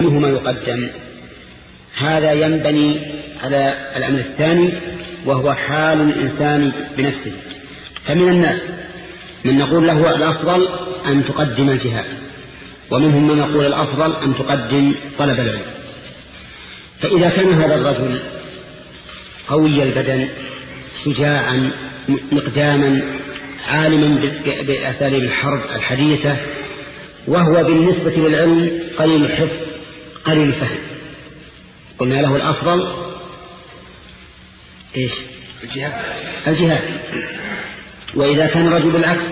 منهما يقدم. هذا ينبني على الأمر الثاني وهو حال الإنسان بنفسه. فمن الناس من نقول له الأفضل أن تقدم الجهاد ومنهم من يقول الأفضل أن تقدم طلب العلم. فإذا كان هذا الرجل قوي البدن شجاعا مقداما عالما بأساليب الحرب الحديثة وهو بالنسبة للعلم قليل الحفظ قليل الفهم. قلنا له الأفضل إيش؟ الجهاد. الجهاد. وإذا كان رجل بالعكس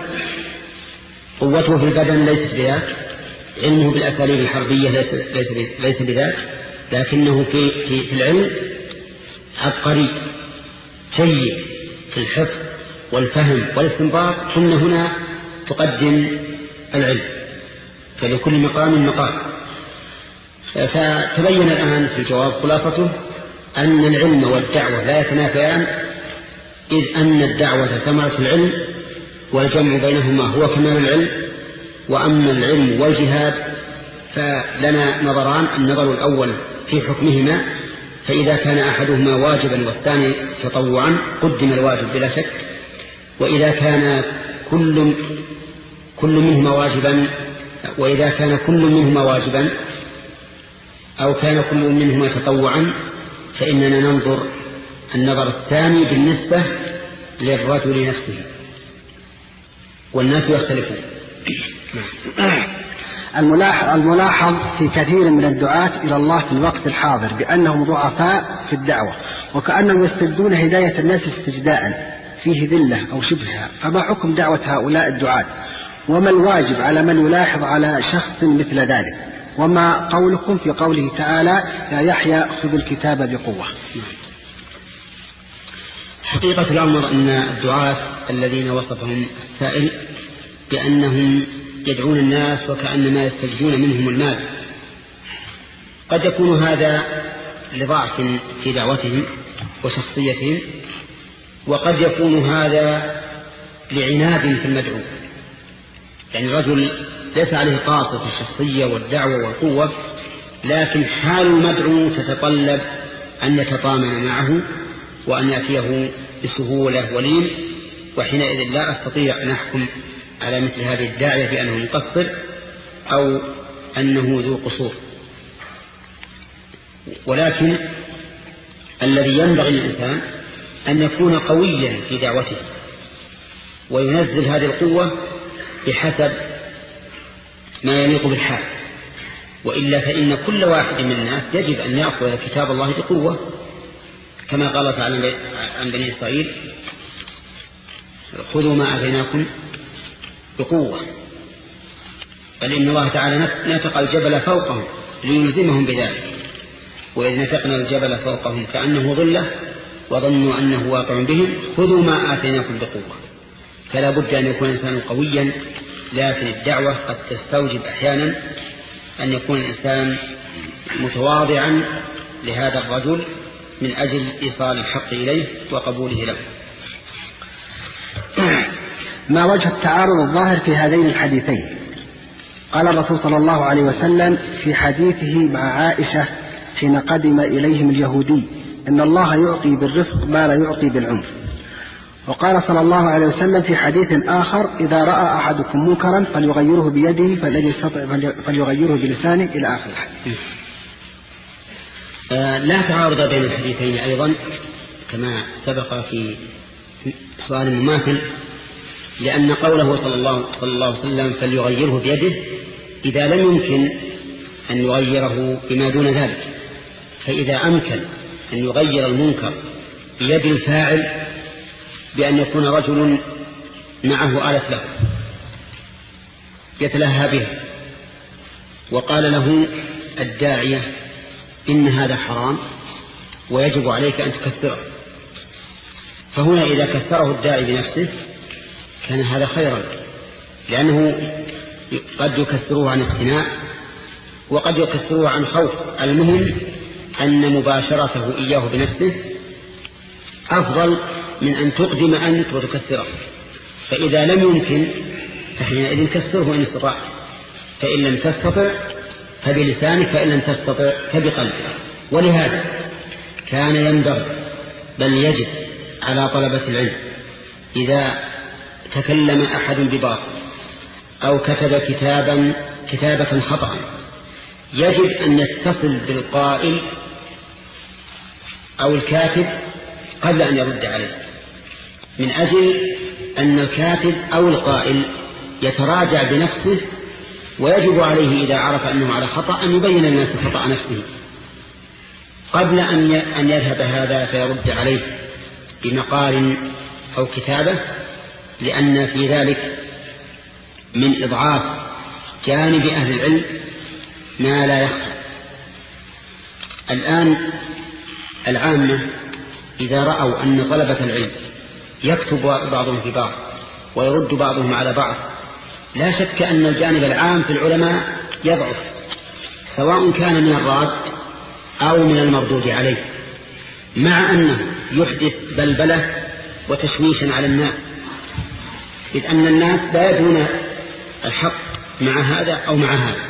قوته في البدن ليست بذاك علمه بالأساليب الحربية ليس, ليس, ليس بذاك لكنه في, في, في العلم عبقري جيد في الحفظ والفهم والاستنباط ثم هنا تقدم العلم. فلكل مقام مقام. فتبين الآن في الجواب خلاصته أن العلم والدعوة لا يتنافيان إذ أن الدعوة ثمرة العلم والجمع بينهما هو كمال العلم وأما العلم والجهاد فلنا نظران النظر الأول في حكمهما فإذا كان أحدهما واجبا والثاني تطوعا قدم الواجب بلا شك وإذا كان كل كل منهما واجبا وإذا كان كل منهما واجبا أو كان كل منهما تطوعا فإننا ننظر النظر الثاني بالنسبة للرجل نفسه. والناس يختلفون. الملاحظ في كثير من الدعاة إلى الله في الوقت الحاضر بأنهم ضعفاء في الدعوة وكأنهم يستجدون هداية الناس استجداء فيه ذلة أو شبهها. فما حكم دعوة هؤلاء الدعاة؟ وما الواجب على من يلاحظ على شخص مثل ذلك؟ وما قولكم في قوله تعالى يا يحيى خذ الكتاب بقوة. حقيقة الأمر أن الدعاة الذين وصفهم السائل بأنهم يدعون الناس وكأنما يستجدون منهم المال. قد يكون هذا لضعف في دعوتهم وشخصيتهم وقد يكون هذا لعناد في المدعو. يعني الرجل ليس عليه في الشخصية والدعوة والقوة لكن حال المدعو تتطلب أن يتطامن معه وأن يأتيه بسهولة ولين وحينئذ لا أستطيع أن أحكم على مثل هذه الداعية بأنه مقصر أو أنه ذو قصور. ولكن الذي ينبغي للإنسان أن يكون قويا في دعوته وينزل هذه القوة بحسب ما يليق بالحال. وإلا فإن كل واحد من الناس يجب أن يأخذ كتاب الله بقوة كما قال تعالى عن بني إسرائيل خذوا ما أتيناكم بقوة بل إن الله تعالى نتق الجبل فوقهم ليلزمهم بذلك. وإذ نتقنا الجبل فوقهم كأنه ظلة وظنوا أنه واقع بهم خذوا ما آتيناكم بقوة. فلا بد أن يكون الإنسان قويا لكن الدعوة قد تستوجب أحيانا أن يكون الإنسان متواضعا لهذا الرجل من أجل إيصال الحق إليه وقبوله له. ما وجه التعارض الظاهر في هذين الحديثين؟ قال الرسول صلى الله عليه وسلم في حديثه مع عائشة حين قدم إليهم اليهودي إن الله يعطي بالرفق ما لا يعطي بالعنف وقال صلى الله عليه وسلم في حديث آخر إذا رأى أحدكم منكرا فليغيره بيده فالذي يستطع فليغيره بلسانه إلى آخر الحديث. آه لا تعارض بين الحديثين أيضا كما سبق في سؤال مماثل لأن قوله صلى الله, صلى الله عليه وسلم فليغيره بيده إذا لم يمكن أن يغيره بما دون ذلك فإذا أمكن أن يغير المنكر بيد الفاعل بأن يكون رجل معه آلة له يتلهى به وقال له الداعية إن هذا حرام ويجب عليك أن تكثره. فهنا إذا كثره الداعي بنفسه كان هذا خيرا لأنه قد يكثروه عن استناء وقد يكثروه عن خوف. المهم أن مباشرته إياه بنفسه أفضل من أن تقدم أنت وتكسره. فإذا لم يمكن فحينئذ كسره إن استطعت فإن لم تستطع فبلسانك فإن لم تستطع فبقلبك. ولهذا كان ينبغي بل يجب على طلبة العلم إذا تكلم أحد بباطل أو كتب كتابا كتابة خطأ يجب أن يتصل بالقائل أو الكاتب قبل أن يرد عليه. من أجل أن الكاتب أو القائل يتراجع بنفسه ويجب عليه إذا عرف أنه على خطأ أن يبين الناس خطأ نفسه. قبل أن يذهب هذا فيرد عليه بمقال أو كتابة لأن في ذلك من إضعاف جانب أهل العلم ما لا يخفى. الآن العامة إذا رأوا أن طلبة العلم يكتب بعضهم في بعض ويرد بعضهم على بعض. لا شك أن الجانب العام في العلماء يضعف سواء كان من الراد أو من المردود عليه مع أنه يحدث بلبلة وتشويشا على الناس إذ أن الناس لا يدرون الحق مع هذا أو مع هذا.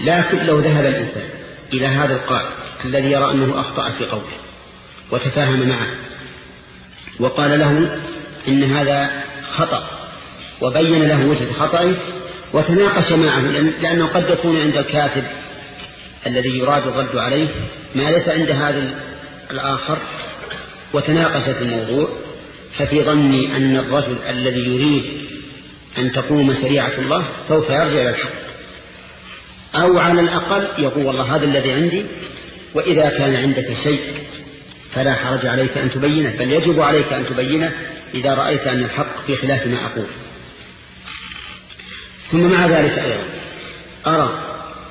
لكن لو ذهب الإنسان إلى هذا القائل الذي يرى أنه أخطأ في قوله وتفاهم معه وقال له إن هذا خطأ وبين له وجهة خطأه وتناقش معه لأنه قد يكون عند الكاتب الذي يراد الرد عليه ما ليس عند هذا الآخر وتناقش في الموضوع ففي ظني أن الرجل الذي يريد أن تقوم شريعة الله سوف يرجع إلى الحق. أو على الأقل يقول والله هذا الذي عندي وإذا كان عندك شيء فلا حرج عليك أن تبينه بل يجب عليك أن تبينه إذا رأيت أن الحق في خلاف ما أقول. ثم مع ذلك أيضا أرى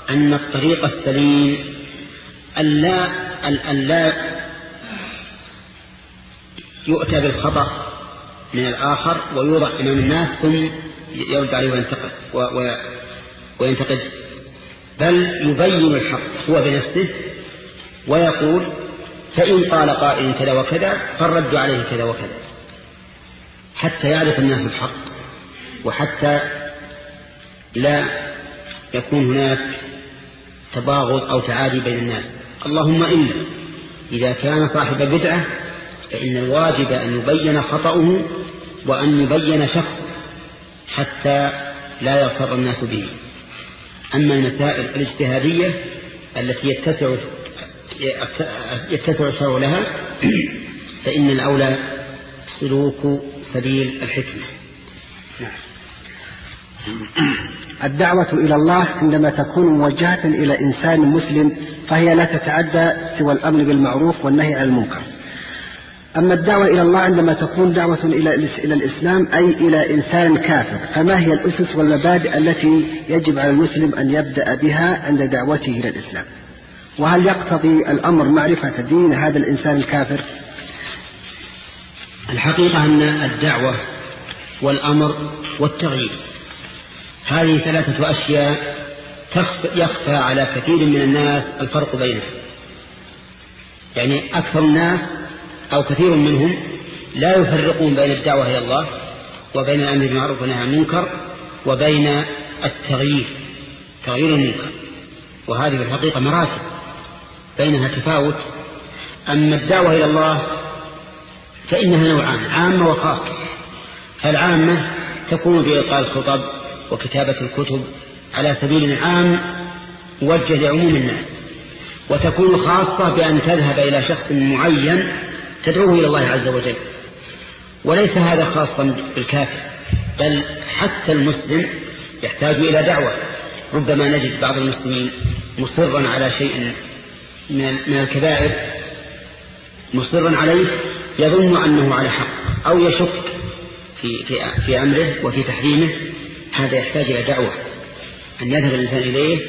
أن الطريق السليم ألا ألا يؤتى بالخطأ من الآخر ويوضع أمام الناس ثم يرد عليه وينتقد وينتقد. بل يبين الحق هو بنفسه ويقول فإن قال قائل كذا وكذا فالرد عليه كذا وكذا. حتى يعرف الناس الحق وحتى لا يكون هناك تباغض أو تعادي بين الناس. اللهم إلا إذا كان صاحب بدعة فإن الواجب أن يبين خطأه وأن يبين شخصه حتى لا يغتر الناس به. أما المسائل الاجتهادية التي يتسع يتسع الشرع لها فإن الأولى سلوك سبيل الحكمة. الدعوة إلى الله عندما تكون موجهة إلى إنسان مسلم فهي لا تتعدى سوى الأمر بالمعروف والنهي عن المنكر. أما الدعوة إلى الله عندما تكون دعوة إلى إلى الإسلام أي إلى إنسان كافر فما هي الأسس والمبادئ التي يجب على المسلم أن يبدأ بها عند دعوته إلى الإسلام؟ وهل يقتضي الأمر معرفة دين هذا الإنسان الكافر؟ الحقيقة أن الدعوة والأمر والتغيير هذه ثلاثة أشياء يخفى على كثير من الناس الفرق بينها يعني أكثر الناس أو كثير منهم لا يفرقون بين الدعوة إلى الله وبين الأمر بالمعروف والنهي عن المنكر وبين التغيير تغيير المنكر. وهذه الحقيقة مراتب بينها تفاوت أما الدعوة إلى الله فإنها نوعان عامة وخاصة. فالعامة تكون بإلقاء الخطب وكتابة الكتب على سبيل عام موجه لعموم الناس وتكون خاصة بأن تذهب إلى شخص معين تدعوه إلى الله عز وجل. وليس هذا خاصا بالكافر بل حتى المسلم يحتاج إلى دعوة. ربما نجد بعض المسلمين مصرا على شيء من الكبائر مصرا عليه يظن أنه على حق أو يشك في, في, في أمره وفي تحريمه. هذا يحتاج إلى دعوة. أن يذهب الإنسان إليه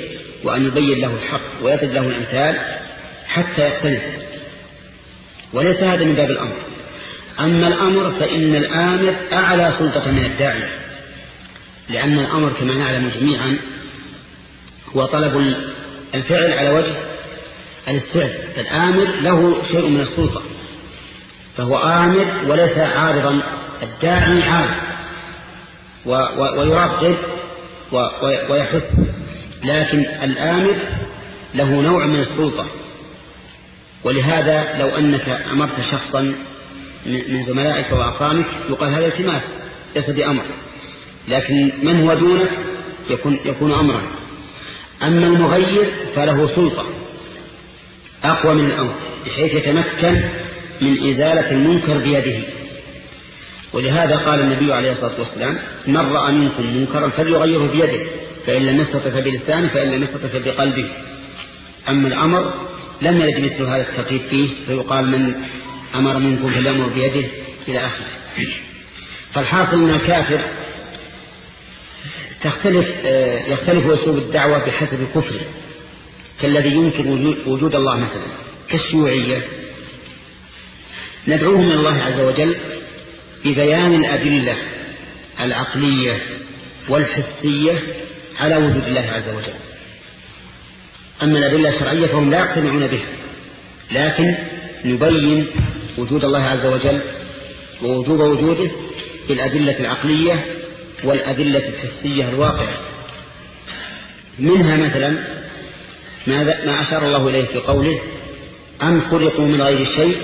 وأن يبين له الحق ويضرب له الأمثال حتى يقتنع. وليس هذا من باب الأمر. أما الأمر فإن الآمر أعلى سلطة من الداعي. لأن الأمر كما نعلم جميعا هو طلب الفعل على وجه الاستعد فالآمر له شيء من السلطة فهو آمر وليس عارضا الداعي عارض ويرغب ويحث لكن الآمر له نوع من السلطة ولهذا لو أنك أمرت شخصا من زملائك وأقامك يقال هذا التماس ليس بأمر لكن من هو دونك يكون, يكون أمرا أما المغير فله سلطة. أقوى من الأمر بحيث يتمكن من إزالة المنكر بيده. ولهذا قال النبي عليه الصلاة والسلام من رأى منكم منكرا فليغيره بيده فإن لم يستطع فبلسانه فإن لم يستطع فبقلبه أما الأمر لم يرد مثل هذا الترتيب فيه فيقال من أمر منكم فليأمر بيده. إلى آخره. فالحاصل أن الكافر تختلف آه، يختلف أسلوب الدعوة بحسب كفره كالذي ينكر وجود الله مثلا كالشيوعية ندعوهم من الله عز وجل ببيان الأدلة العقلية والحسية على وجود الله عز وجل. أما الأدلة الشرعية فهم لا يقتنعون بها لكن نبين وجود الله عز وجل ووجوب وجوده بالأدلة العقلية والأدلة الحسية الواقعة. منها مثلا ما أشار الله إليه في قوله أم خلقوا من غير شيء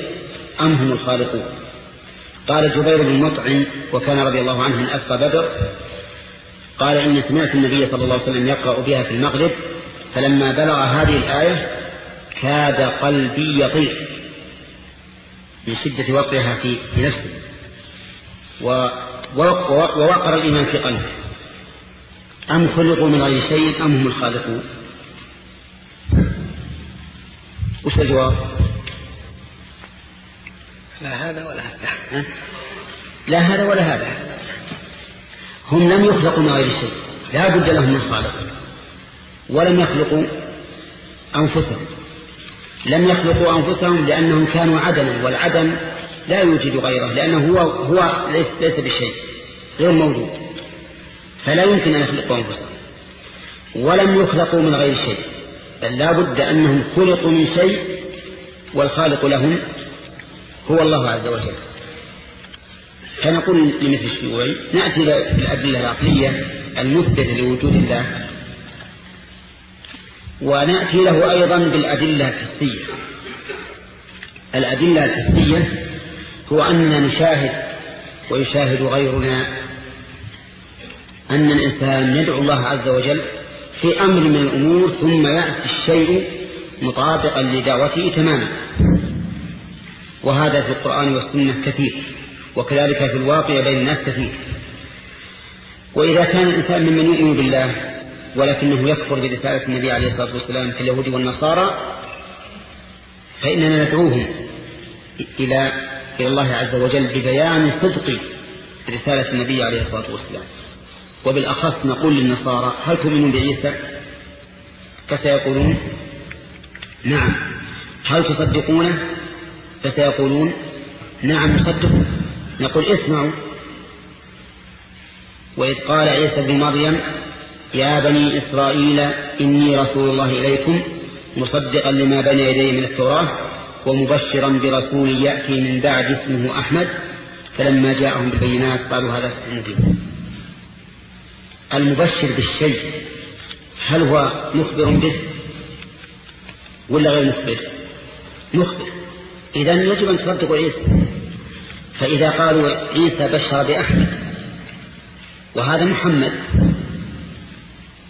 أم هم الخالقون؟ قال جبير بن مطعم وكان رضي الله عنه من أسقى بدر قال إني سمعت النبي صلى الله عليه وسلم يقرأ بها في المغرب فلما بلغ هذه الآية كاد قلبي يطير من شدة وقعها في نفسه. ووقر الإيمان في قلبه. أم خلقوا من غير شيء أم هم الخالقون؟ وش الجواب؟ لا هذا ولا هذا. لا هذا ولا هذا. هم لم يخلقوا من غير شيء. لا بد لهم من خالق. ولم يخلقوا أنفسهم. لم يخلقوا أنفسهم لأنهم كانوا عدما والعدم لا يوجد غيره لأنه هو, هو ليس, ليس بشيء غير موجود. فلا يمكن أن يخلقوا أنفسهم. ولم يخلقوا من غير شيء. بل لا بد أنهم خلقوا من شيء والخالق لهم هو الله عز وجل. فنقول لمثل الشيوعي نأتي بالأدلة العقلية المثبتة لوجود الله. ونأتي له أيضا بالأدلة الحسية الأدلة الحسية هو أننا نشاهد ويشاهد غيرنا أن الإنسان يدعو الله عز وجل في أمر من الأمور ثم يأتي الشيء مطابقا لدعوته تماما. وهذا في القرآن والسنة كثير وكذلك في الواقع بين الناس كثير. وإذا كان الإنسان ممن يؤمن بالله ولكنه يكفر برسالة النبي عليه الصلاة والسلام في اليهود والنصارى فإننا ندعوهم إلى إلى الله عز وجل ببيان صدق رسالة النبي عليه الصلاة والسلام. وبالأخص نقول للنصارى هل تؤمنون بعيسى؟ فسيقولون نعم. هل تصدقونه؟ فسيقولون نعم نصدق. نقول اسمعوا. وإذ قال عيسى بن مريم يا بني إسرائيل إني رسول الله إليكم مصدقا لما بني يدي من التوراة ومبشرا برسول يأتي من بعد اسمه أحمد فلما جاءهم بالبينات قالوا هذا سحر مبين. المبشر بالشيء. هل هو مخبر به ولا غير مخبر؟ مخبر. إذا يجب أن تصدقوا عيسى. فإذا قالوا عيسى بشر بأحمد وهذا محمد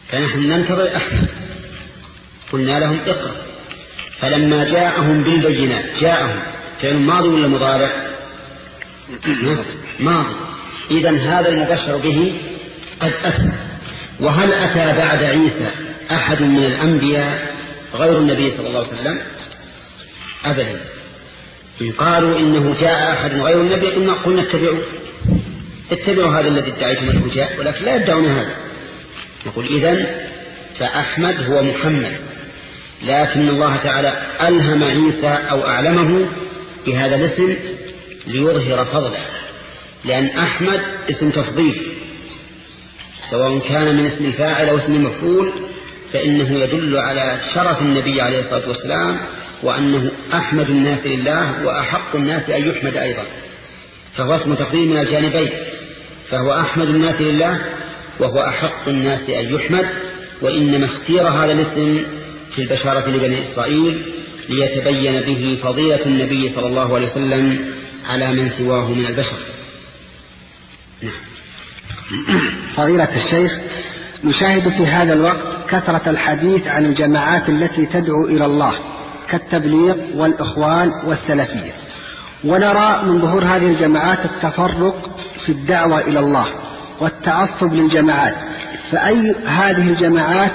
فنحن ننتظر أحمد. قلنا لهم اقرأ. فلما جاءهم بالبينات جاءهم. فعل ماضي ولا مضارع؟ ماضي. إذا هذا المبشر به قد أتى وهل أتى بعد عيسى أحد من الأنبياء غير النبي صلى الله عليه وسلم؟ أبدا. إن قالوا إنه جاء أحد غير النبي قلنا قلنا اتبعوا اتبعوا هذا الذي ادعيتم أنه جاء ولكن لا يدعون هذا. نقول إذن فأحمد هو محمد لكن الله تعالى ألهم عيسى أو أعلمه بهذا الاسم ليظهر فضله لأن أحمد اسم تفضيل. سواء كان من اسم الفاعل أو اسم المفعول فإنه يدل على شرف النبي عليه الصلاة والسلام وأنه أحمد الناس لله وأحق الناس أن يحمد أيضا. فهو اسم تقديم من الجانبين فهو أحمد الناس لله وهو أحق الناس أن يحمد وإنما اختير هذا الاسم في البشارة لبني إسرائيل ليتبين به فضيلة النبي صلى الله عليه وسلم على من سواه من البشر. نعم. فضيلة الشيخ نشاهد في هذا الوقت كثرة الحديث عن الجماعات التي تدعو إلى الله كالتبليغ والإخوان والسلفية ونرى من ظهور هذه الجماعات التفرق في الدعوة إلى الله والتعصب للجماعات فأي هذه الجماعات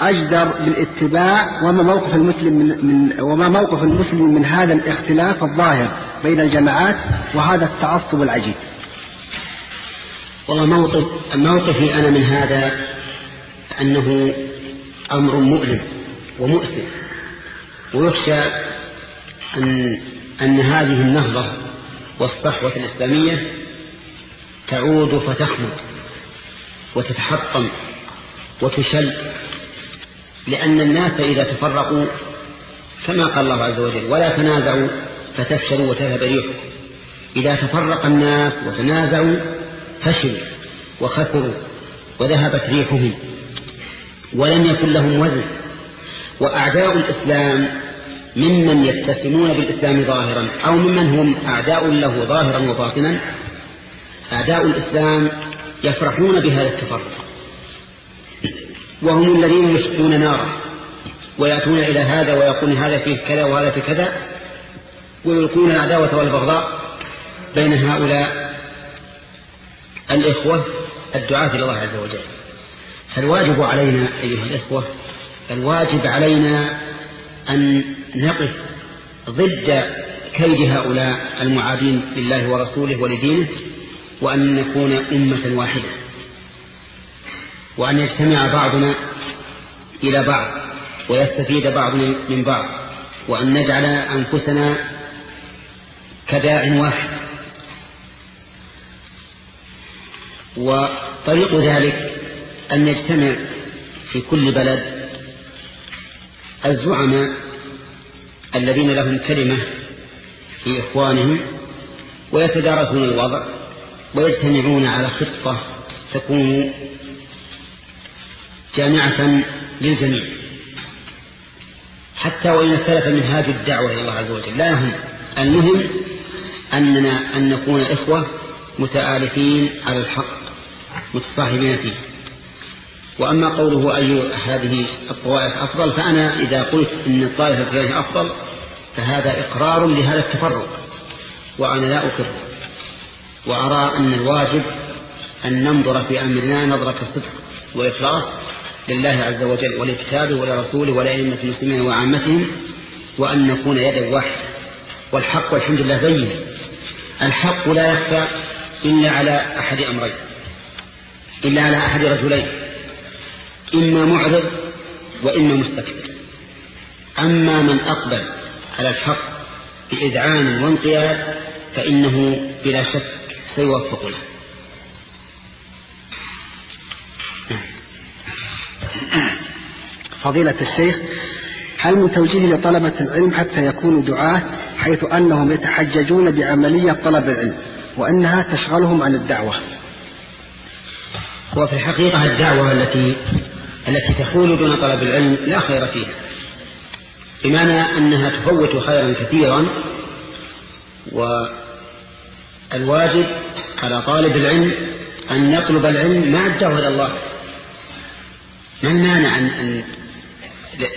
أجدر بالاتباع وما موقف المسلم من, من وما موقف المسلم من هذا الاختلاف الظاهر بين الجماعات وهذا التعصب العجيب. والله موقف موقفي أنا من هذا أنه أمر مؤلم ومؤسف ويخشى أن أن هذه النهضة والصحوة الإسلامية تعود فتخمد وتتحطم وتشل لأن الناس إذا تفرقوا كما قال الله عز وجل ولا تنازعوا فتفشلوا وتذهب ريحكم إذا تفرق الناس وتنازعوا فشلوا وخسروا وذهبت ريحهم ولم يكن لهم وزن. وأعداء الإسلام ممن يتسمون بالإسلام ظاهرا أو ممن هم أعداء له ظاهرا وباطنا أعداء الإسلام يفرحون بهذا التفرق وهم الذين يشقون نارا ويأتون إلى هذا ويقولون هذا فيه كذا وهذا في كذا ويلقون العداوة والبغضاء بين هؤلاء الإخوة الدعاة إلى الله عز وجل. فالواجب علينا أيها الإخوة الواجب علينا أن نقف ضد كيد هؤلاء المعادين لله ورسوله ولدينه وأن نكون أمة واحدة وأن يجتمع بعضنا إلى بعض ويستفيد بعضنا من بعض وأن نجعل أنفسنا كداع واحد. وطريق ذلك أن يجتمع في كل بلد الزعماء الذين لهم كلمة في إخوانهم ويتدارسون الوضع ويجتمعون على خطة تكون جامعة للجميع. حتى وإن اختلف منهاج الدعوة إلى الله عز وجل. لا يهم المهم أننا أن نكون إخوة متآلفين على الحق. متصاحبين فيه وأما قوله أي هذه الطوائف أفضل فأنا إذا قلت إن الطائفة الفلانية أفضل فهذا إقرار لهذا التفرق. وأنا لا أقر. وأرى أن الواجب أن ننظر في أمرنا نظرة الصدق وإخلاص لله عز وجل ولكتابه ولرسوله ولأئمة المسلمين وعامتهم وأن نكون يدا واحدة والحق والحمد لله بين. الحق لا يخفى إلا على أحد أمرين. إلا على أحد رجلين إما معرض وإما مستكبر. أما من أقبل على الحق بإذعان وانقياد فإنه بلا شك سيوفق له. فضيلة الشيخ هل من توجيه لطلبة العلم حتى يكونوا دعاة حيث أنهم يتحججون بعملية طلب العلم وأنها تشغلهم عن الدعوة؟ وفي الحقيقة الدعوة التي التي تحول دون طلب العلم لا خير فيها. بمعنى أنها تفوت خيرا كثيرا والواجب على طالب العلم أن يطلب العلم مع الدعوة إلى الله. ما المانع أن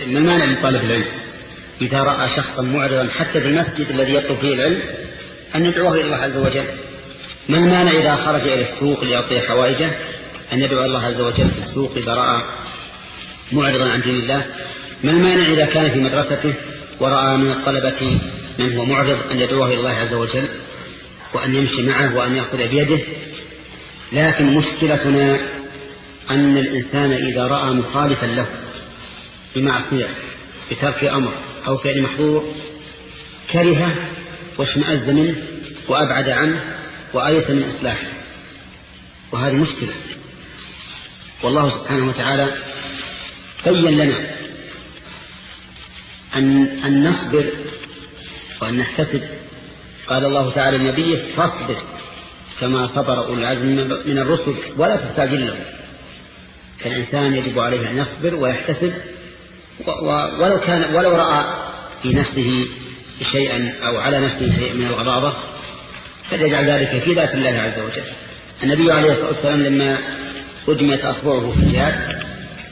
ما المانع من طالب العلم؟ إذا رأى شخصا معرضا حتى في المسجد الذي يطلب فيه العلم أن يدعوه إلى الله عز وجل. ما المانع إذا خرج إلى السوق ليعطي حوائجه؟ أن يدعو الله عز وجل في السوق إذا رأى معرضا عن دين الله. ما المانع إذا كان في مدرسته ورأى من الطلبة من هو معرض أن يدعوه إلى الله عز وجل وأن يمشي معه وأن يأخذ بيده؟ لكن مشكلتنا أن الإنسان إذا رأى مخالفا له بمعصية بترك أمر أو فعل محظور كرهه واشمأز منه وأبعد عنه وآية من إصلاحه. وهذه مشكلة. والله سبحانه وتعالى بين لنا أن, أن نصبر وأن نحتسب. قال الله تعالى لنبيه فاصبر كما صبر أولو العزم من الرسل ولا تستعجل له. فالإنسان يجب عليه أن يصبر ويحتسب ولو كان ولو رأى في نفسه شيئا أو على نفسه شيء من الغضاضة فليجعل ذلك في ذات الله عز وجل. النبي عليه الصلاة والسلام لما أدمت أصبعه في الجهاد.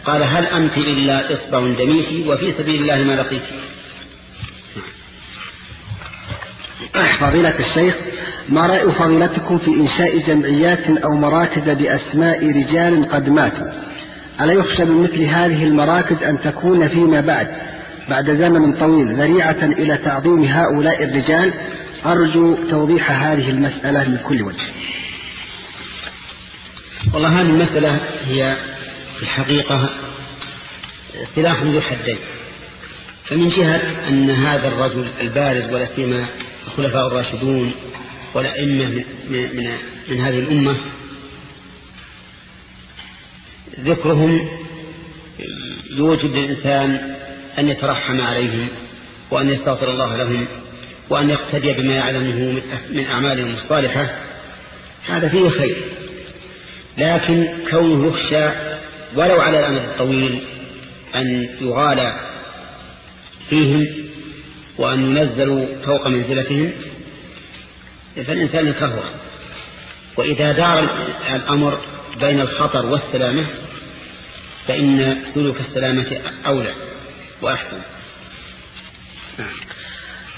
قال هل أنت إلا إصبع دميتي وفي سبيل الله ما لقيت؟ فضيلة الشيخ ما رأي فضيلتكم في إنشاء جمعيات أو مراكز بأسماء رجال قد ماتوا؟ ألا يخشى من مثل هذه المراكز أن تكون فيما بعد بعد زمن طويل ذريعة إلى تعظيم هؤلاء الرجال؟ أرجو توضيح هذه المسألة من كل وجه. والله هذه المسألة هي في الحقيقة سلاح ذو حدين. فمن جهة أن هذا الرجل البارز ولا سيما الخلفاء الراشدون والأئمة من, من, من هذه الأمة ذكرهم يوجب للإنسان أن يترحم عليهم وأن يستغفر الله لهم وأن يقتدي بما يعلمه من أعمالهم الصالحة. هذا فيه خير. لكن كونه يخشى ولو على الأمد الطويل أن يغالى فيهم وأن ينزلوا فوق منزلتهم فالإنسان يكرهه وإذا دار الأمر بين الخطر والسلامة فإن سلوك السلامة أولى وأحسن.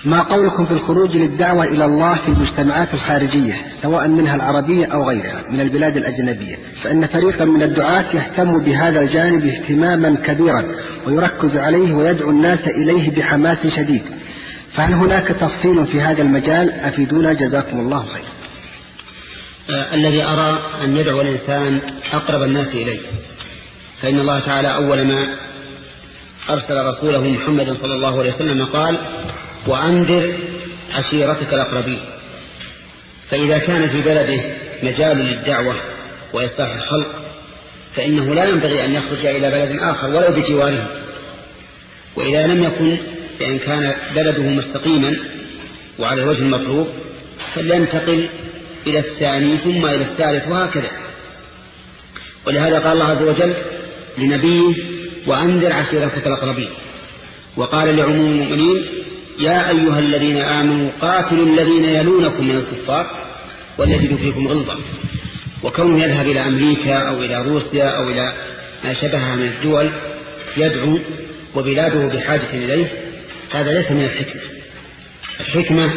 ما قولكم في الخروج للدعوة إلى الله في المجتمعات الخارجية سواء منها العربية أو غيرها من البلاد الأجنبية فإن فريقا من الدعاة يهتم بهذا الجانب اهتماما كبيرا ويركز عليه ويدعو الناس إليه بحماس شديد. فهل هناك تفصيل في هذا المجال؟ أفيدونا جزاكم الله خير آه الذي أرى أن يدعو الإنسان أقرب الناس إليه. فإن الله تعالى أول ما أرسل رسوله محمد صلى الله عليه وسلم قال وأنذر عشيرتك الأقربين. فإذا كان في بلده مجال للدعوة وإصلاح الخلق فإنه لا ينبغي أن يخرج إلى بلد آخر ولو بجواره. وإذا لم يكن فإن كان بلده مستقيما وعلى الوجه المطلوب فلينتقل إلى الثاني ثم إلى الثالث وهكذا. ولهذا قال الله عز وجل لنبيه وأنذر عشيرتك الأقربين. وقال لعموم المؤمنين يا أيها الذين آمنوا قاتلوا الذين يلونكم من الكفار وليجدوا فيكم غلظة. وكونه يذهب إلى أمريكا أو إلى روسيا أو إلى ما شبهها من الدول يدعو وبلاده بحاجة إليه هذا ليس من الحكمة. الحكمة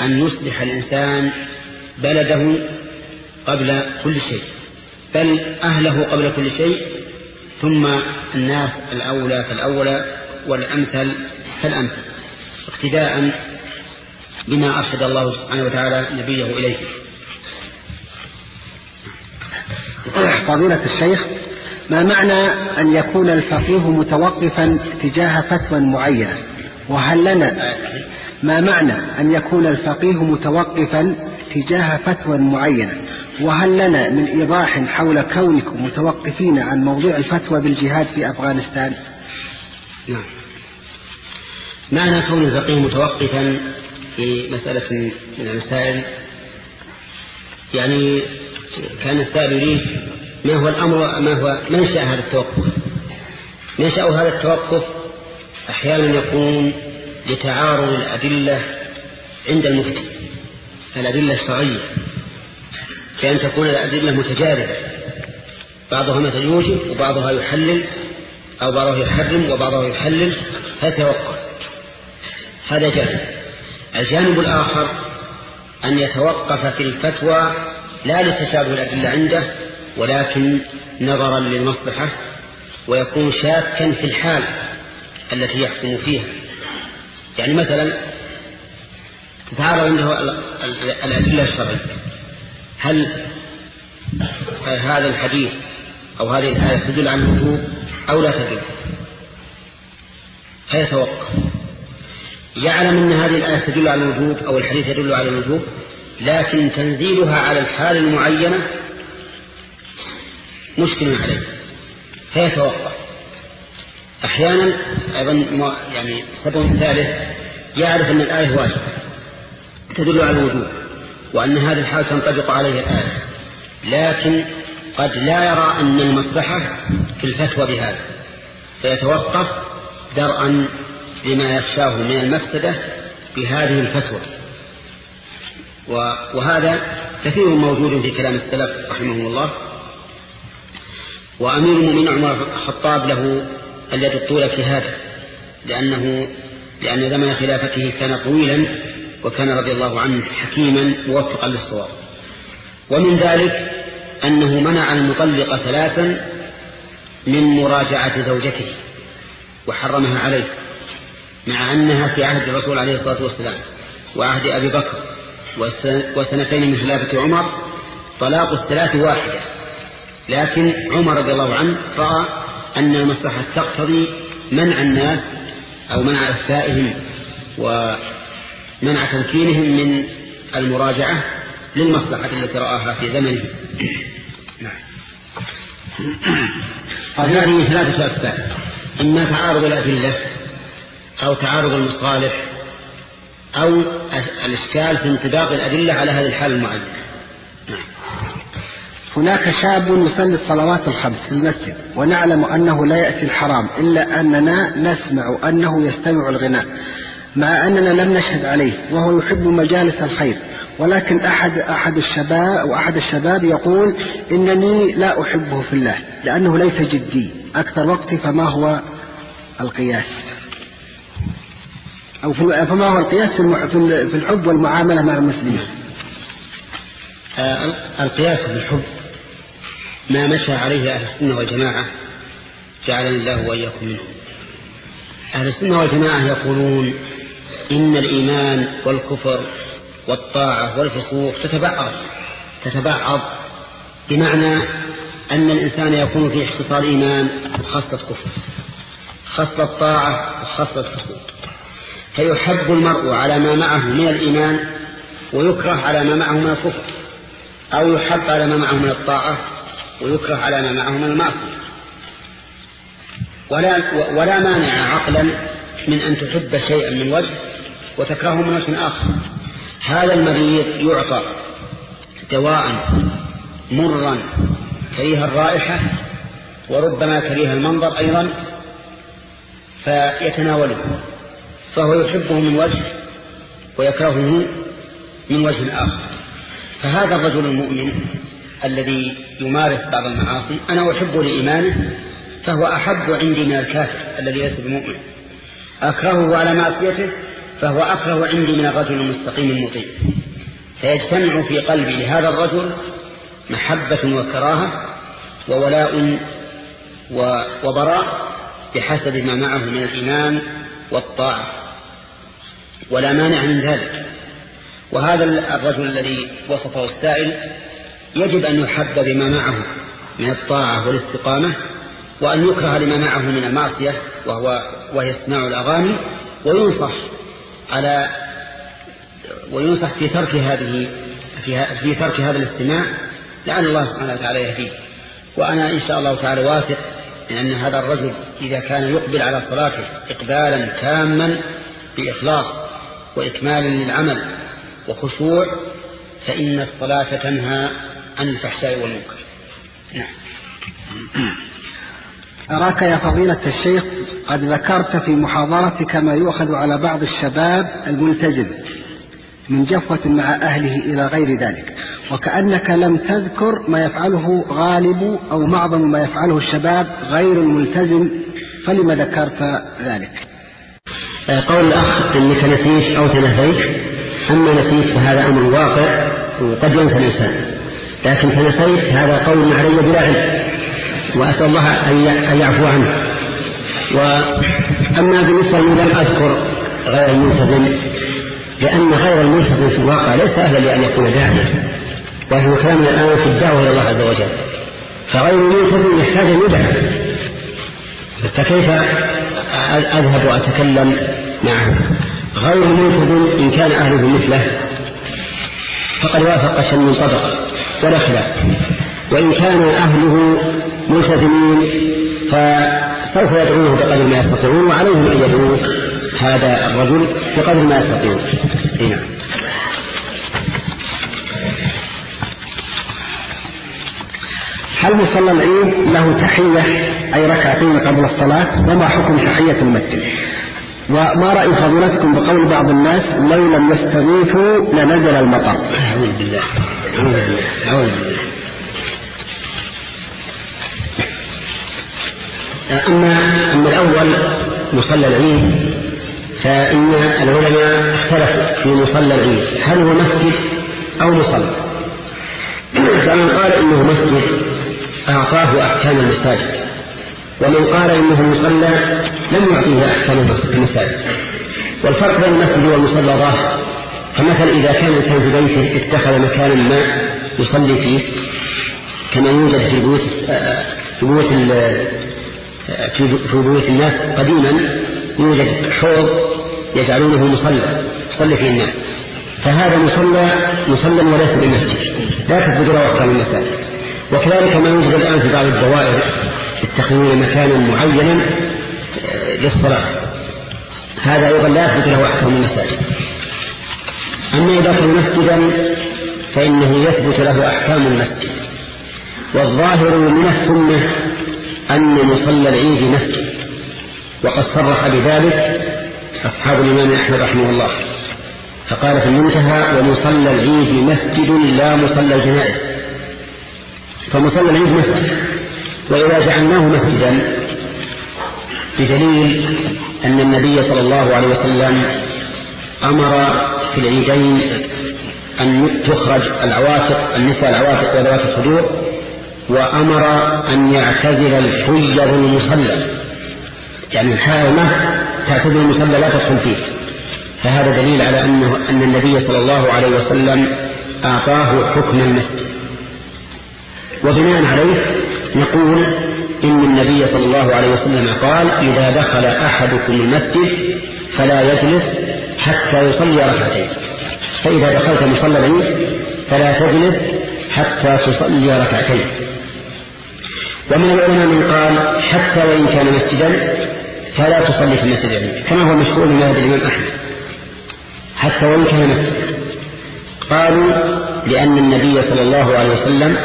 أن يصلح الإنسان بلده قبل كل شيء بل أهله قبل كل شيء ثم الناس الأولى فالأولى والأمثل فالأمثل. اقتداء بما أرشد الله سبحانه وتعالى نبيه إليه. فضيلة الشيخ ما معنى أن يكون الفقيه متوقفا تجاه فتوى معينة؟ وهل لنا ما معنى أن يكون الفقيه متوقفا تجاه فتوى معينة؟ وهل لنا من إيضاح حول كونكم متوقفين عن موضوع الفتوى بالجهاد في أفغانستان؟ نعم. معنى كون الفقيه متوقفا في مسألة من المسائل يعني كان السائل يريد ما هو الأمر ما هو منشأ هذا التوقف؟ منشأ هذا التوقف أحيانا يكون لتعارض الأدلة عند المفتي. الأدلة الشرعية كأن تكون الأدلة متجاربة. بعضها مثل يوجب وبعضها يحلل أو بعضها يحرم وبعضها يحلل. فتوقف هذا جانب الجانب الآخر أن يتوقف في الفتوى لا لتشابه الأدلة عنده ولكن نظرا للمصلحة ويكون شاكا في الحال التي يحكم فيها. يعني مثلا تتعارض عنده الأدلة الشرعية. هل هذا الحديث أو هذه الآية تدل على الوجوب أو لا تدل؟ فيتوقف. يعلم أن هذه الآية تدل على الوجوب أو الحديث يدل على الوجوب لكن تنزيلها على الحال المعينة مشكل عليه. فيتوقف. أحيانا أيضا يعني سبب ثالث يعرف أن الآية واجبة. تدل على الوجوب وأن هذا الحال تنطبق عليه الآية. لكن قد لا يرى أن المصلحة في الفتوى بهذا. فيتوقف درءا لما يخشاه من المفسدة بهذه الفتوى. وهذا كثير موجود في كلام السلف رحمه الله. وأمير المؤمنين عمر الخطاب له اليد الطولة في هذا لأنه لأن زمن خلافته كان طويلا وكان رضي الله عنه حكيما موفقا للصواب. ومن ذلك أنه منع المطلق ثلاثا من مراجعة زوجته وحرمها عليه. مع أنها في عهد الرسول عليه الصلاة والسلام وعهد أبي بكر وسنتين من خلافة عمر طلاق الثلاث واحدة. لكن عمر رضي الله عنه رأى أن المصلحة تقتضي منع الناس أو منع أفتائهم ومنع تمكينهم من المراجعة للمصلحة التي رآها في زمنه نعم. هذه ثلاثة أسباب إما تعارض الأدلة أو تعارض المصالح أو الإشكال في انطباق الأدلة على هذه الحالة المعينة نعم. هناك شاب يصلي الصلوات الخمس في المسجد ونعلم أنه لا يأتي الحرام إلا أننا نسمع أنه يستمع الغناء مع أننا لم نشهد عليه وهو يحب مجالس الخير. ولكن أحد أحد الشباب وأحد الشباب يقول إنني لا أحبه في الله لأنه ليس جدي أكثر وقتي فما هو القياس. أو فما هو القياس في الحب والمعاملة مع المسلمين؟ آه، القياس في الحب ما مشى عليه أهل السنة والجماعة جعلني الله وإياكم منهم. أهل السنة والجماعة يقولون إن الإيمان والكفر والطاعة والفسوق تتبعض تتبعض بمعنى أن الإنسان يكون في اختصار إيمان وخاصة كفر خاصة طاعة وخاصة فسوق فيحب المرء على ما معه من الإيمان ويكره على ما معه من الكفر أو يحب على ما معه من الطاعة ويكره على ما معه من المعصية. ولا, ولا مانع عقلا من أن تحب شيئا من وجه وتكرهه من وجه آخر. هذا المريض يعطى دواء مرا كريه الرائحة وربما كريه المنظر أيضا فيتناوله. فهو يحبه من وجه ويكرهه من وجه آخر. فهذا الرجل المؤمن الذي يمارس بعض المعاصي أنا أحبه لإيمانه فهو أحب عندي من الكافر الذي ليس بمؤمن. أكرهه على معصيته فهو أكره عندي من الرجل المستقيم المطيع. فيجتمع في قلبي لهذا الرجل محبة وكراهة وولاء وبراء بحسب ما معه من الإيمان والطاعة. ولا مانع من ذلك. وهذا الرجل الذي وصفه السائل يجب أن يحب بما معه من الطاعة والاستقامة وأن يكره لما معه من المعصية وهو وهي استماع الأغاني وينصح على وينصح في ترك هذه في, ترك هذا الاستماع لعل الله سبحانه وتعالى يهديه. وأنا إن شاء الله تعالى واثق لأن هذا الرجل إذا كان يقبل على صلاته إقبالا تاما بإخلاص وإكمال للعمل وخشوع فإن الصلاة تنهى عن الفحشاء والمنكر. نعم. أراك يا فضيلة الشيخ قد ذكرت في محاضرتك ما يؤخذ على بعض الشباب الملتزم من جفوة مع أهله إلى غير ذلك وكأنك لم تذكر ما يفعله غالب أو معظم ما يفعله الشباب غير الملتزم فلما ذكرت ذلك؟ قول الأخ إنك نسيت أو تنسيت أما نسيت فهذا أمر واقع وقد ينسى الإنسان. لكن تنسيت هذا قول علي بلا علم. وأسأل الله أن يعفو عنه. وأما بالنسبة لم أذكر غير الملتزم لأن غير الملتزم في الواقع ليس أهلا لأن يكون داعيا ونحن كلامنا الآن في الدعوة إلى الله عز وجل. فغير الملتزم يحتاج أن يدعى فكيف أذهب وأتكلم؟ معه غير الملتزم إن كان أهله مثله فقد وافق شن طبق ولا وإن كان أهله ملتزمين فسوف يدعوه بقدر ما يستطيعون وعليهم أن يدعوه هذا الرجل بقدر ما يستطيعون. نعم. هل مصلى العيد له تحية؟ أي ركعتين قبل الصلاة؟ وما حكم تحية المسجد؟ وما رأي فضيلتكم بقول بعض الناس لو لم يستغيثوا لنزل المطر؟ أعوذ بالله. أعوذ بالله. أعوذ بالله. أما أما الأول مصلى العيد فإن العلماء اختلفوا في مصلى العيد هل هو مسجد أو مصلى؟ فمن قال إنه مسجد أعطاه أحكام المساجد. ومن قال إنه مصلى لم يعطيه أحكام المساجد. والفرق بين المسجد والمصلى ظاهر فمثلا إذا كان الإنسان في بيته اتخذ مكانا ما يصلي فيه كما يوجد في بيوت في بيوت في بيوت الناس قديما يوجد حوض يجعلونه مصلى يصلي فيه الناس. فهذا مصلى مصلى وليس بمسجد. لا تثبت له أحكام المساجد. وكذلك ما يوجد الآن في بعض الدوائر يتخذون مكانا معينا آه، للصلاة. هذا أيضا لا يثبت له احكام المساجد أما إذا كان مسجدا فإنه يثبت له أحكام المسجد. والظاهر من السنة أن مصلى العيد مسجد. وقد صرح بذلك أصحاب الإمام أحمد رحمه الله. فقال في المنتهى ومصلى العيد مسجد لا مصلى الجنائز. فمصلى العيد مسجد. وإذا جعلناه مسجدا بدليل أن النبي صلى الله عليه وسلم أمر في العيدين أن تخرج العواتق النساء العواتق وذوات الصدور وأمر أن يعتزل الحجر المصلى يعني الحائمة تعتزل المصلى لا تدخل فيه. فهذا دليل على أنه أن النبي صلى الله عليه وسلم أعطاه حكم المسجد. وبناء عليه نقول إن النبي صلى الله عليه وسلم قال إذا دخل أحدكم المسجد فلا يجلس حتى يصلي ركعتين. فإذا دخلت مصلى العيد فلا تجلس حتى تصلي ركعتين. ومن العلماء من قال حتى وإن كان مسجدا فلا تصلي في المسجد كما هو مشهور من هذا الإمام أحمد. حتى وإن كان مسجدا. قالوا لأن النبي صلى الله عليه وسلم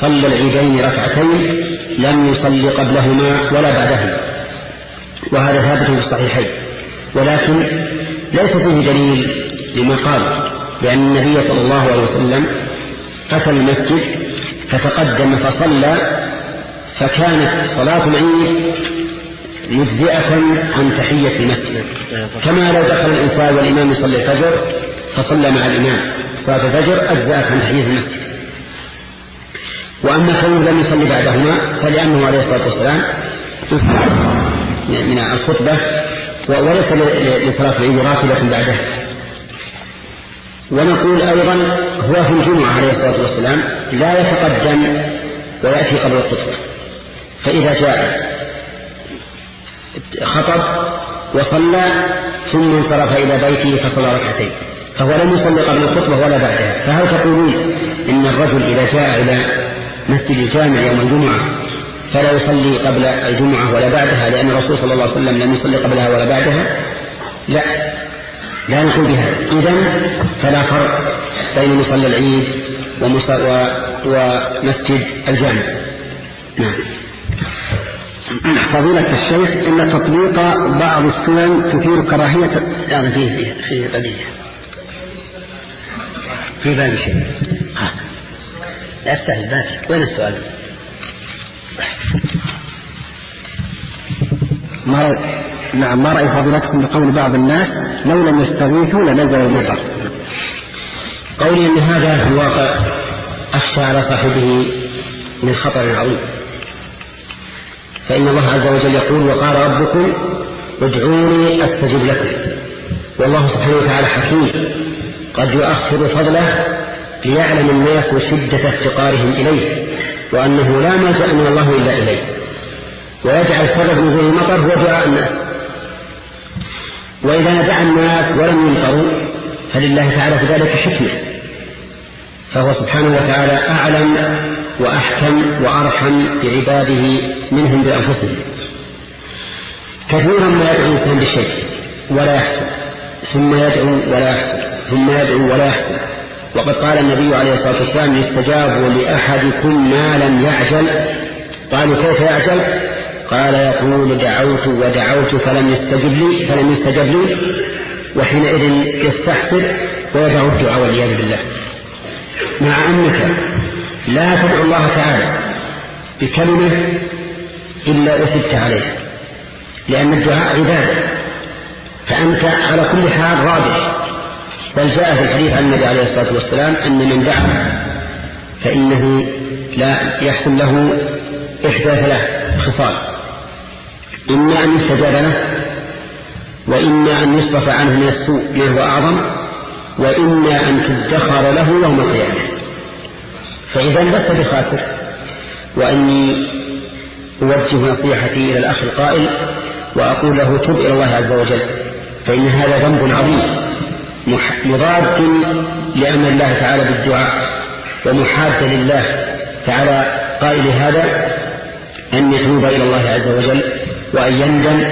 صلى العيدين ركعتين لم يصل قبلهما ولا بعدهما. وهذا ثابت في الصحيحين. ولكن ليس فيه دليل لما قال لأن النبي صلى الله عليه وسلم أتى المسجد فتقدم فصلى فكانت صلاة العيد مجزئة عن تحية المسجد. كما لو دخل الإنسان والإمام يصلي الفجر فصلى مع الإمام. صلاة الفجر أجزأت عن تحية المسجد. وأما كونه لم يصلي بعدهما فلأنه عليه الصلاة والسلام من الخطبة وليس لصلاة العيد راتبة بعدها ونقول أيضا هو في الجمعة عليه الصلاة والسلام لا يتقدم ويأتي قبل الخطبة. فإذا جاء خطب وصلى ثم انصرف إلى بيته فصلى ركعتين. فهو لم يصلي قبل الخطبة ولا بعدها. فهل تقولون إن الرجل إذا جاء إلى مسجد الجامع يوم الجمعة فلا يصلي قبل الجمعة ولا بعدها لأن الرسول صلى الله عليه وسلم لم يصلي قبلها ولا بعدها. لا لا نقول بهذا. إذا فلا فرق بين مصلى العيد ومسجد الجامع. نعم. فضيلة الشيخ إن تطبيق بعض السنن تثير كراهية يعني فيه فيه قضية في بالي شيء. لا باتك وين السؤال؟ ما رأي نعم ما رأي فضيلتكم بقول بعض الناس لو لم يستغيثوا لنزل المطر. قولي أن هذا في الواقع أخشى على صاحبه من خطر عظيم. فإن الله عز وجل يقول وقال ربكم ادعوني أستجب لكم. والله سبحانه وتعالى حكيم. قد يؤخر فضله ليعلم الناس شدة افتقارهم إليه وأنه لا ملجأ من الله إلا إليه. ويجعل سبب نزول المطر هو دعاء الناس. وإذا دعا الناس ولم يمطروا فلله تعالى في ذلك حكمة. فهو سبحانه وتعالى أعلم وأحكم وأرحم بعباده منهم بأنفسهم. كثيرا ما يدعو الإنسان بشيء ولا يحسن. ثم يدعو ولا يحسن. ثم يدعو ولا يحسن. وقد قال النبي عليه الصلاة والسلام يستجاب لأحدكم ما لم يعجل. قالوا كيف يعجل؟ قال يقول دعوت ودعوت فلم يستجب لي فلم يستجب لي. وحينئذ يستحسر ويدعو الدعاء والعياذ بالله. مع أنك لا تدعو الله تعالى بكلمة إلا أثبت عليها لأن الدعاء عبادة فأنت على كل حال رابح بل جاء في الحديث عن النبي عليه الصلاة والسلام أن من دعا فإنه لا يحصل له إحدى ثلاث خصال. إما أن يستجاب له وإما أن يصرف عنه من السوء ما هو أعظم وإما أن تدخر له يوم القيامة. فإذا لست بخاسر وأني أوجه نصيحتي إلى الأخ القائل وأقول له تب إلى الله عز وجل فإن هذا ذنب عظيم. مضاد لأمر الله تعالى بالدعاء ومحاد لله تعالى. قائل هذا أن يتوب إلى الله عز وجل وأن يندم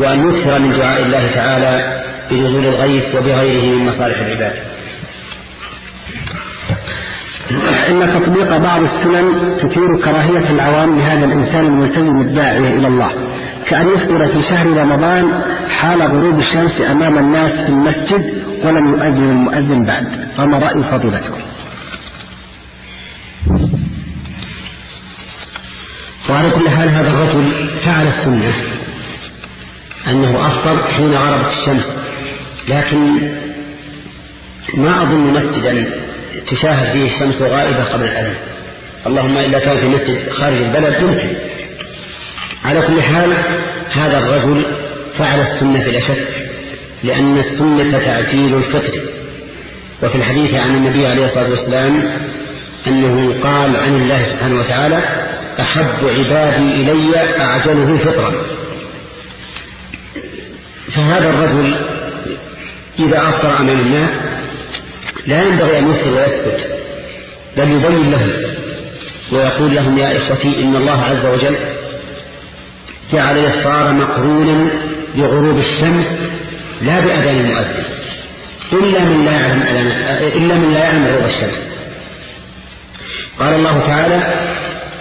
وأن يكثر من دعاء الله تعالى بنزول الغيث وبغيره من مصالح العباد. إن تطبيق بعض السنن تثير كراهية العوام لهذا الإنسان الملتزم الداعية إلى الله. كأن يفطر في شهر رمضان حال غروب الشمس أمام الناس في المسجد ولم يؤذن المؤذن بعد. فما رأي فضيلتكم؟ وعلى كل حال هذا الرجل فعل السنة. أنه أفطر حين غربت الشمس. لكن ما أظن مسجدا تشاهد فيه الشمس غائبة قبل الأذان. اللهم إلا كان في مسجد خارج البلد يمكن. على كل حال هذا الرجل فعل السنة بلا شك لأن السنة تعجيل الفطر. وفي الحديث عن النبي عليه الصلاة والسلام أنه قال عن الله سبحانه وتعالى أحب عبادي إلي أعجله فطرا. فهذا الرجل إذا أفطر أمام الناس لا ينبغي أن يفطر ويسكت بل يبين لهم ويقول لهم يا إخوتي إن الله عز وجل جعل الإفطار مقرونا بغروب الشمس لا بأذان المؤذن إلا من لا يعلم إلا من لا يعلم غروب الشمس. قال الله تعالى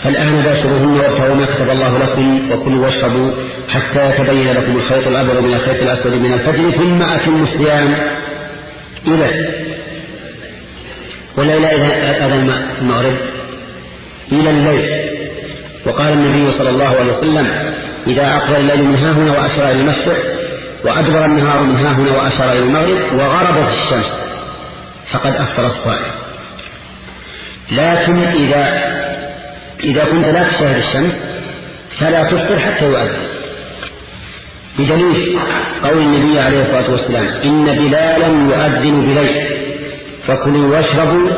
فالآن باشروهن وابتغوا ما كتب الله لكم وكلوا واشربوا حتى يتبين لكم الخيط الأبيض من الخيط الأسود من الفجر ثم أتموا الصيام. إلى ولا إلى أذان المغرب إلى الليل وقال النبي صلى الله عليه وسلم إذا أقبل الليل من ها هنا وأشار إلى المشرق وأدبر النهار من ها هنا وأشار إلى المغرب وغربت الشمس فقد أفطر الصائم. لكن إذا إذا كنت لا تشاهد الشمس فلا تفطر حتى يؤذن. بدليل قول النبي عليه الصلاة والسلام إن بلالا يؤذن بليل فكلوا واشربوا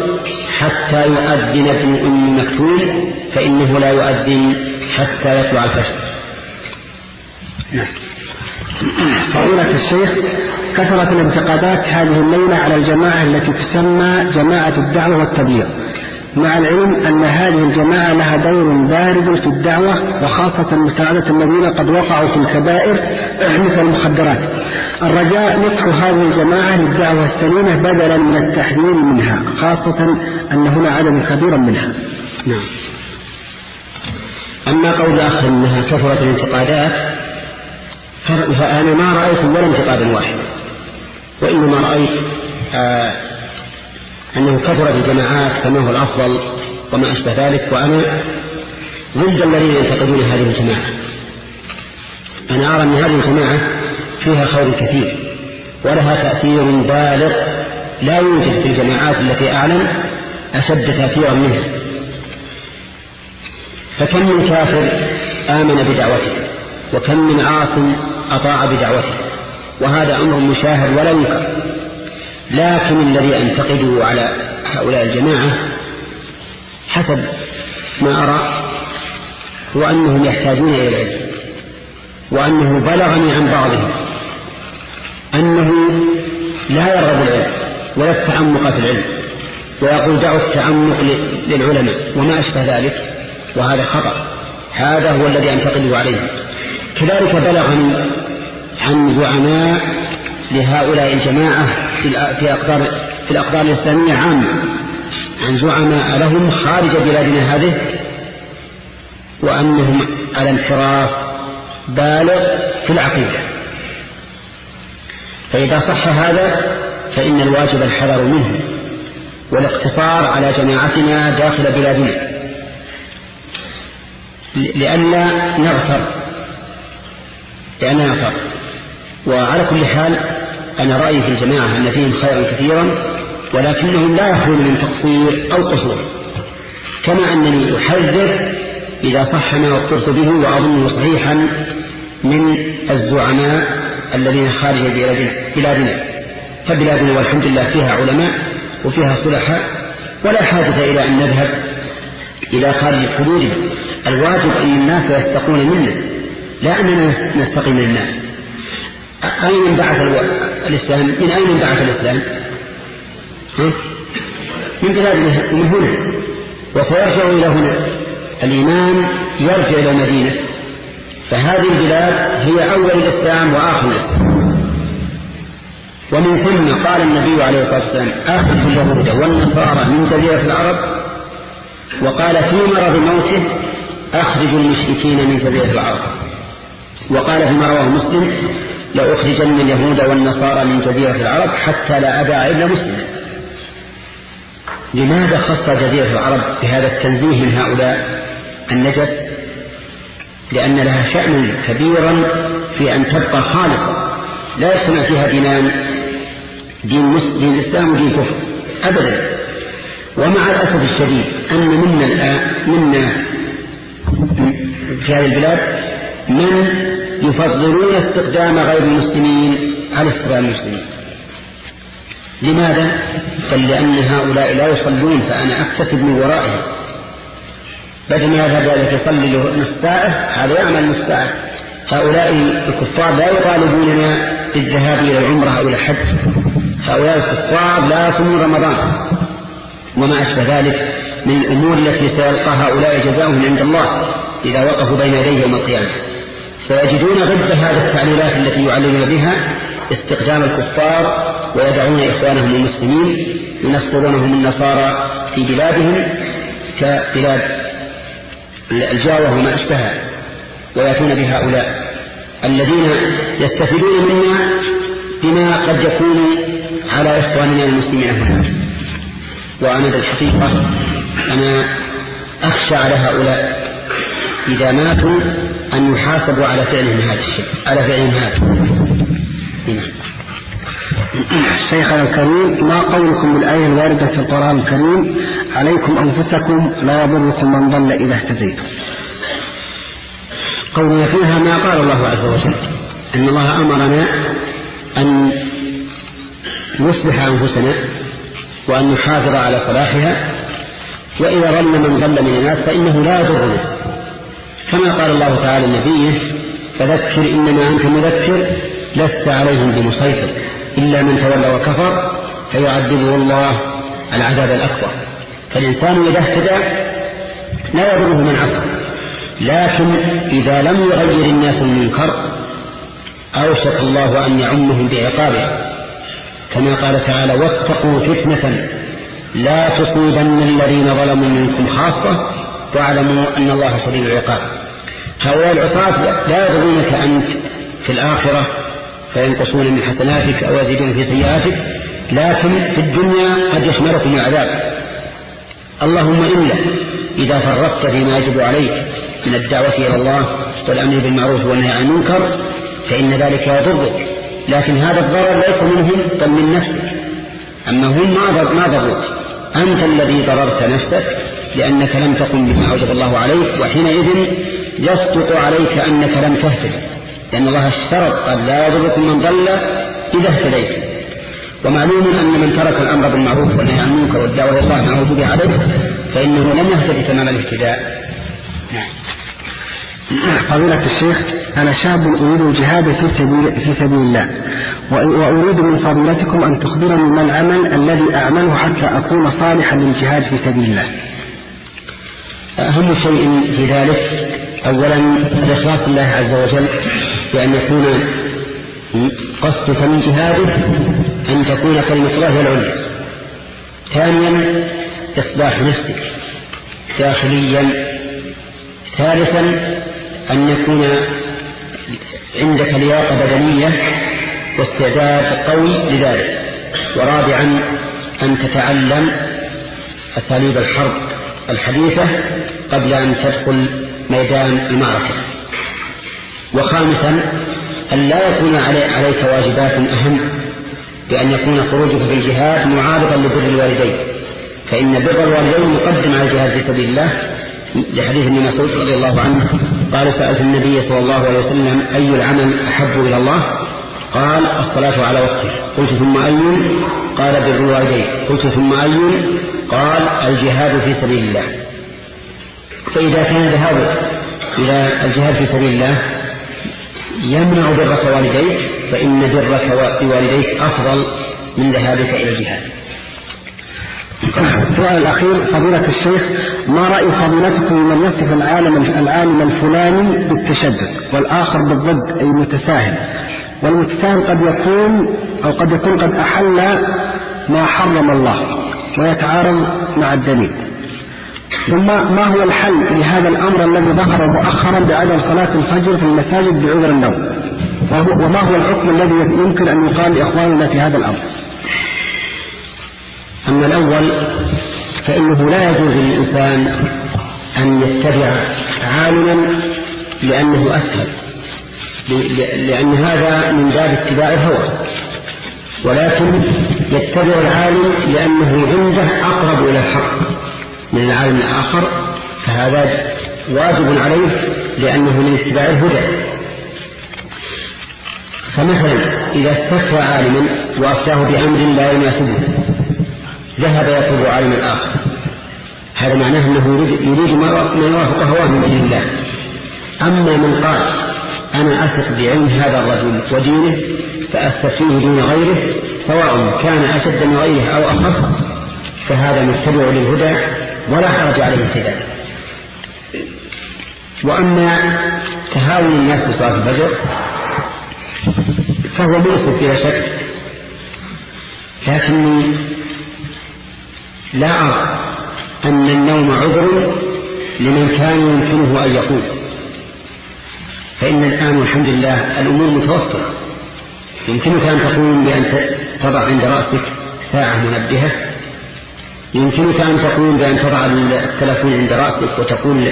حتى يؤذن ابن أم مكتوم فإنه لا يؤذن حتى يطلع الفجر. فضيلة الشيخ كثرت الانتقادات هذه الليلة على الجماعة التي تسمى جماعة الدعوة والتبليغ. مع العلم أن هذه الجماعة لها دور بارد في الدعوة وخاصة مساعدة الذين قد وقعوا في الكبائر مثل المخدرات. الرجاء نصح هذه الجماعة للدعوة السليمة بدلا من التحذير منها خاصة أن هنا عدد كبير منها. نعم. أما قول آخر أنها كثرت الانتقادات فأنا ما رأيت ولا انتقادا واحدا وإنما رأيت آه أنه كثرت الجماعات فما هو الأفضل وما أشبه ذلك. وأنا ضد الذين ينتقدون هذه الجماعة. أنا أرى أن هذه الجماعة فيها خير كثير ولها تأثير بالغ. لا يوجد في الجماعات التي أعلم أشد تأثيرا منها. فكم من كافر آمن بدعوته وكم من عاص أطاع بدعوته وهذا أمر مشاهد ولا ينكر. لكن الذي أنتقده على هؤلاء الجماعة حسب ما أرى هو أنهم يحتاجون إلى العلم وأنه بلغني عن بعضهم أنه لا يرغب العلم ولا التعمق في العلم ويقول دعوا التعمق للعلماء وما أشبه ذلك وهذا خطأ. هذا هو الذي أنتقده عليه. كذلك بلغني عن زعماء لهؤلاء الجماعة في أقطار في الأقدار الإسلامية عامة عن زعماء لهم خارج بلادنا هذه وأنهم على انحراف بالغ في العقيدة. فإذا صح هذا فإن الواجب الحذر منه والاقتصار على جماعتنا داخل بلادنا لئلا نغتر لأننا نغتر وعلى كل حال أنا رأيي في الجماعة أن فيهم خيرا كثيرا ولكنهم لا يخلون من تقصير أو قصور. كما أنني أحذر إذا صح ما وقرت به وأظنه صحيحا من الزعماء الذين خارج بلادنا. فبلادنا والحمد لله فيها علماء وفيها صلحاء ولا حاجة إلى أن نذهب إلى خارج حدودنا. الواجب أن الناس يستقون منا. لا أننا نستقي من الناس أين انبعث الإسلام من أين انبعث الإسلام؟ من بلادنا من هنا. وسيرجع إلى هنا. الإيمان يرجع إلى المدينة. فهذه البلاد هي أول الإسلام وآخر الإسلام. ومن ثم قال النبي عليه الصلاة والسلام أخذ اليهود والنصارى من جزيرة العرب وقال في مرض موته أخرجوا المشركين من جزيرة العرب. وقال فيما رواه مسلم لأخرجن اليهود والنصارى من جزيرة العرب حتى لا أدع إلا مسلم. لماذا خص جزيرة العرب بهذا التنزيه من هؤلاء النجس؟ لأن لها شأن كبيرا في أن تبقى خالصة. لا يجتمع فيها دينان دين, دين الإسلام ودين كفر أبدا. ومع الأسف الشديد أن منا الآن منا في هذه البلاد من يفضلون استخدام غير المسلمين على استخدام المسلمين. لماذا؟ قال لأن هؤلاء لا يصلون فأنا أكتسب من ورائهم. بدل ما يذهب ذلك يصلي له نص ساعة هذا يعمل نص ساعة هؤلاء الكفار لا يطالبوننا بالذهاب إلى العمرة أو إلى الحج. هؤلاء الكفار لا يصومون رمضان. وما أشبه ذلك من الأمور التي سيلقى هؤلاء جزاؤهم عند الله إذا وقفوا بين يديه يوم القيامة. فيجدون ضد هذه التعليلات التي يعلمون بها استخدام الكفار ويدعون إخوانهم المسلمين ينصرونهم النصارى في بلادهم كبلاد الجاوة وما أشبهها ويأتون بهؤلاء الذين يستفيدون منا بما قد يكون على إخواننا المسلمين هناك وأنا بالحقيقة أنا أخشى على هؤلاء إذا ماتوا أن يحاسبوا على فعلهم هذا الشيء على فعلهم هذا. نعم. شيخنا الكريم ما قولكم بالآية الواردة في القرآن الكريم؟ عليكم أنفسكم لا يضركم من ضل إذا اهتديتم. قولنا فيها ما قال الله عز وجل أن الله أمرنا أن نصلح أنفسنا وأن نحافظ على صلاحها وإذا ظل من ظل من الناس فإنه لا يضرنا. كما قال الله تعالى لنبيه فذكر إنما أنت مذكر لست عليهم بمسيطر إلا من تولى وكفر فيعذبه الله العذاب الأكبر. فالإنسان إذا اهتدى لا يضره من عصر لكن إذا لم يغير الناس المنكر أوشك الله أن يعمهم بعقابه. كما قال تعالى واتقوا فتنة لا تصيبن الذين ظلموا منكم خاصة واعلموا أن الله شديد العقاب. هؤلاء العصاة لا يضرونك أنت في الآخرة فينقصون من حسناتك أو يزيدون في سيئاتك لكن في الدنيا قد يشملكم العذاب. اللهم إلا إذا فرطت فيما يجب عليك من الدعوة إلى الله والأمر بالمعروف والنهي عن المنكر فإن ذلك يضرك. لكن هذا الضرر ليس منهم بل من نفسك. أما هم ما ضروك. أنت الذي ضررت نفسك لأنك لم تقم بما أوجب الله عليك وحينئذ يصدق عليك أنك لم تهتد لأن الله اشترط قال لا يضركم من ضل إذا اهتديت. ومعلوم أن من ترك الأمر بالمعروف والنهي عن المنكر والدعوة إلى الله مع وجوده عليه فإنه لم يهتدي تمام الاهتداء. نعم. فضيلة الشيخ أنا شاب أريد الجهاد في سبيل, في سبيل الله وأريد من فضيلتكم أن تخبرني ما العمل الذي أعمله حتى أكون صالحا للجهاد في سبيل الله. أهم شيء في ذلك أولا الإخلاص الله عز وجل بأن يكون قصدك من جهاده أن تكون كلمة الله العليا ثانيا إصلاح نفسك داخليا. ثالثا أن يكون عندك لياقة بدنية واستعداد قوي لذلك. ورابعا أن تتعلم أساليب الحرب الحديثة قبل أن تدخل ميدان المعركة وخامسا أن لا يكون عليك واجبات أهم بأن يكون خروجك في الجهاد معارضا لبر الوالدين. فإن بر الوالدين مقدم على الجهاد في سبيل الله. لحديث ابن مسعود رضي الله عنه قال سألت النبي صلى الله عليه وسلم أي العمل أحب إلى الله؟ قال الصلاة على وقته قلت ثم أي؟ قال بر الوالدين. قلت ثم أي؟ قال الجهاد في سبيل الله. فإذا كان ذهابك إلى الجهاد في سبيل الله يمنع برك والديك فإن برك بوالديك أفضل من ذهابك إلى الجهاد. السؤال الأخير فضيلة الشيخ ما رأي فضيلتكم من يصف العالم العالم الفلاني بالتشدد والآخر بالضد أي متساهل والمتساهل قد يكون أو قد يكون قد أحل ما حرم الله ويتعارض مع الدليل. ثم ما هو الحل لهذا الأمر الذي ظهر مؤخرا بعدم صلاة الفجر في المساجد بعذر النوم؟ وما هو الحكم الذي يمكن أن يقال لإخواننا في هذا الأمر؟ أما الأول فإنه لا يجوز للإنسان أن يتبع عالما لأنه أسهل لأن هذا من باب اتباع الهوى. ولكن يتبع العالم لأنه عنده أقرب إلى الحق. من العالم الآخر فهذا واجب عليه لأنه من اتباع الهدى. فمثلا إذا استفتى عالما وأفتاه بأمر لا يناسبه ذهب يطلب عالما آخر هذا معناه أنه يريد ما يوافق هواه من دين الله. أما من قال أنا أثق بعلم هذا الرجل ودينه فأستفتيه دون غيره سواء كان أشد من غيره أو أخف فهذا متبع للهدى. ولا حرج عليه في ذلك. وأما تهاون الناس بصلاة الفجر فهو مؤسف بلا شك لكني لا أرى أن النوم عذر لمن كان يمكنه أن يقوم فإن الآن الحمد لله الأمور متوفرة. يمكنك أن تقوم بأن تضع عند رأسك ساعة منبهة. يمكنك أن تقوم بأن تضع التلفون عند رأسك وتقول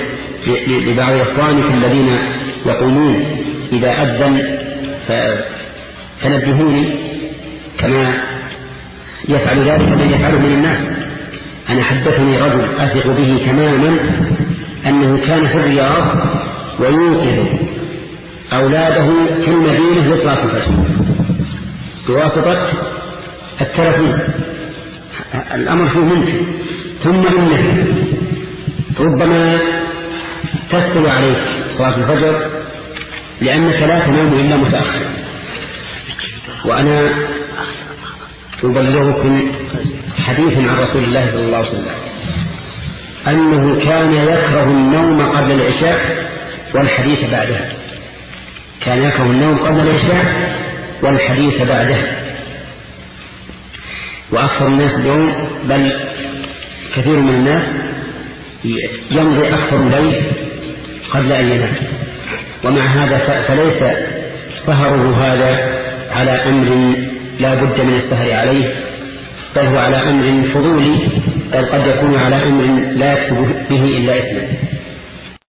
لبعض إخوانك الذين يقومون إذا أذن فنبهوني كما يفعل ذلك من يفعله من الناس. أنا حدثني رجل أثق به تماما أنه كان في الرياض ويوقظ أولاده في المدينة لصلاة الفجر. بواسطة التلفون. الأمر فيه ممكن ثم إنه ربما تسهل عليك صلاة الفجر لأنك لا تنام إلا متأخر. وأنا أبلغكم حديث عن رسول الله صلى الله عليه وسلم أنه كان يكره النوم قبل العشاء والحديث بعدها كان يكره النوم قبل العشاء والحديث بعدها وأكثر الناس اليوم بل كثير من الناس يمضي أكثر الليل قبل أن ينام. ومع هذا فليس سهره هذا على أمر لا بد من السهر عليه بل هو على أمر فضولي بل قد يكون على أمر لا يكسب به إلا إثما